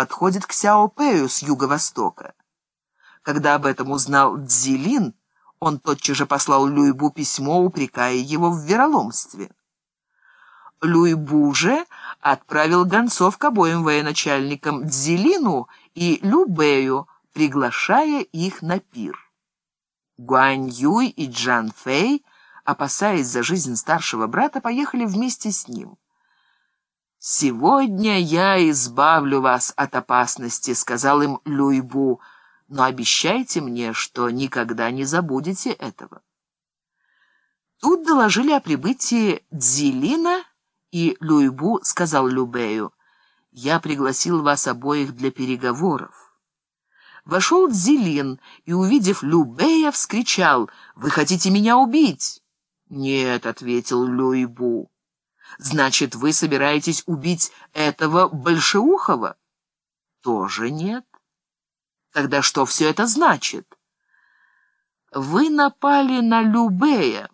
подходит к Сяопею с юго-востока. Когда об этом узнал Цзилин, он тотчас же послал Люйбу письмо, упрекая его в вероломстве. Люйбу же отправил гонцов к обоим военачальникам Цзилину и Любею, приглашая их на пир. Гуань Юй и Джан Фэй, опасаясь за жизнь старшего брата, поехали вместе с ним. «Сегодня я избавлю вас от опасности», — сказал им Люйбу, — «но обещайте мне, что никогда не забудете этого». Тут доложили о прибытии Дзилина, и Люйбу сказал Любею, «Я пригласил вас обоих для переговоров». Вошел Дзилин и, увидев Любея, вскричал, «Вы хотите меня убить?» «Нет», — ответил Люйбу. Значит, вы собираетесь убить этого Большеухова? Тоже нет. Тогда что все это значит? Вы напали на Любея,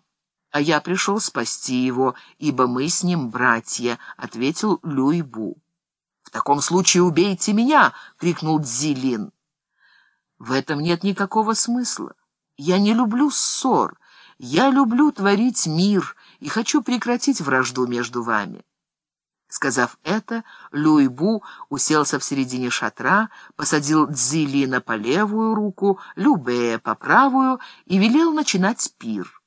а я пришел спасти его, ибо мы с ним братья, — ответил Люйбу. В таком случае убейте меня, — крикнул Дзилин. В этом нет никакого смысла. Я не люблю ссор. Я люблю творить мир и хочу прекратить вражду между вами». Сказав это, Люйбу уселся в середине шатра, посадил Дзилина по левую руку, Любея по правую и велел начинать пир.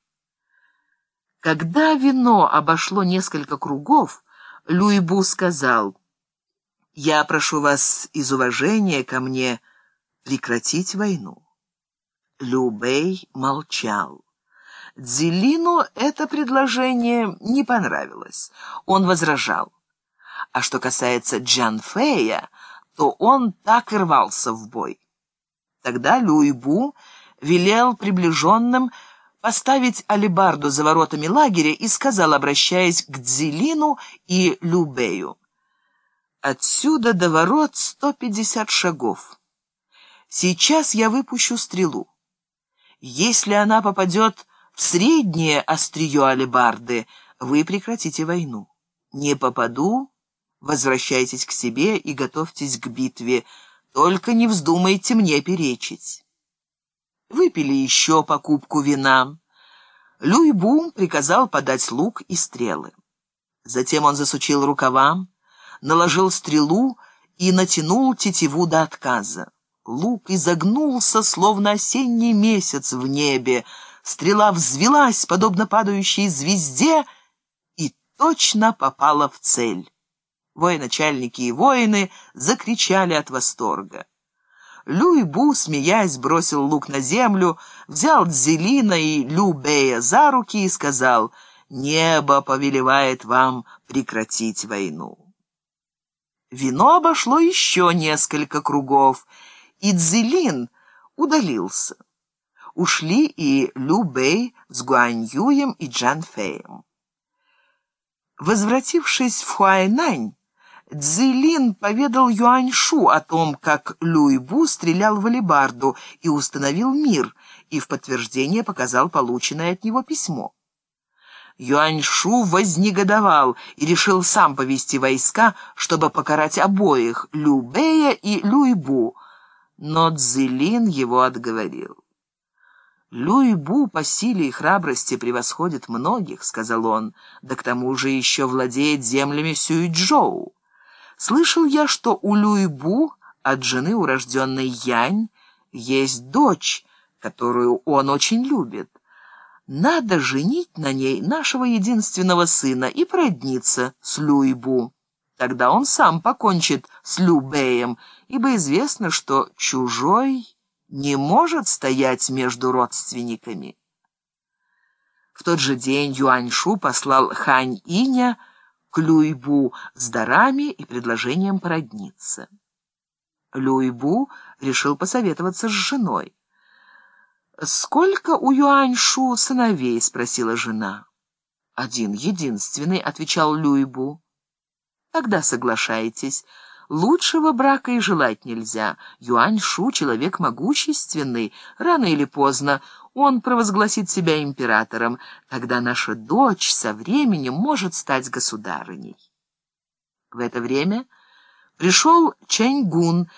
Когда вино обошло несколько кругов, Люйбу сказал, «Я прошу вас из уважения ко мне прекратить войну». Любей молчал. Дзелину это предложение не понравилось. Он возражал. А что касается Джан Фэя, то он так и рвался в бой. Тогда Люйбу велел приближенным поставить алибарду за воротами лагеря и сказал, обращаясь к Дзелину и Любею, «Отсюда до ворот сто пятьдесят шагов. Сейчас я выпущу стрелу. Если она попадет среднее острие алебарды, вы прекратите войну. Не попаду, возвращайтесь к себе и готовьтесь к битве, только не вздумайте мне перечить. Выпили еще покупку вина. Люйбум приказал подать лук и стрелы. Затем он засучил рукава, наложил стрелу и натянул тетиву до отказа. Лук изогнулся, словно осенний месяц в небе, Стрела взвелась, подобно падающей звезде, и точно попала в цель. Военачальники и воины закричали от восторга. Люй-Бу, смеясь, бросил лук на землю, взял Дзелина и Любея за руки и сказал, «Небо повелевает вам прекратить войну». Вино обошло еще несколько кругов, и Дзелин удалился ушли и Лю Бэй с Гуань Юем и Джан Фэем. Возвратившись в Хуайнань, Цзилин поведал Юаньшу о том, как Люйбу стрелял в алебарду и установил мир, и в подтверждение показал полученное от него письмо. Юаньшу вознегодовал и решил сам повести войска, чтобы покарать обоих, Любея и Люйбу, но Цзилин его отговорил. «Люй-Бу по силе и храбрости превосходит многих», — сказал он, «да к тому же еще владеет землями Сюйчжоу. Слышал я, что у Люй-Бу от жены урожденной Янь есть дочь, которую он очень любит. Надо женить на ней нашего единственного сына и продниться с Люй-Бу. Тогда он сам покончит с Любеем, ибо известно, что чужой не может стоять между родственниками. В тот же день Юаньшу послал Хань Иня к Люйбу с дарами и предложением породниться. Люйбу решил посоветоваться с женой. «Сколько у Юаньшу сыновей?» — спросила жена. «Один единственный», — отвечал Люйбу. «Тогда соглашайтесь». Лучшего брака и желать нельзя. Юань-Шу — человек могущественный. Рано или поздно он провозгласит себя императором. Тогда наша дочь со временем может стать государыней. В это время Пришел Чэньгун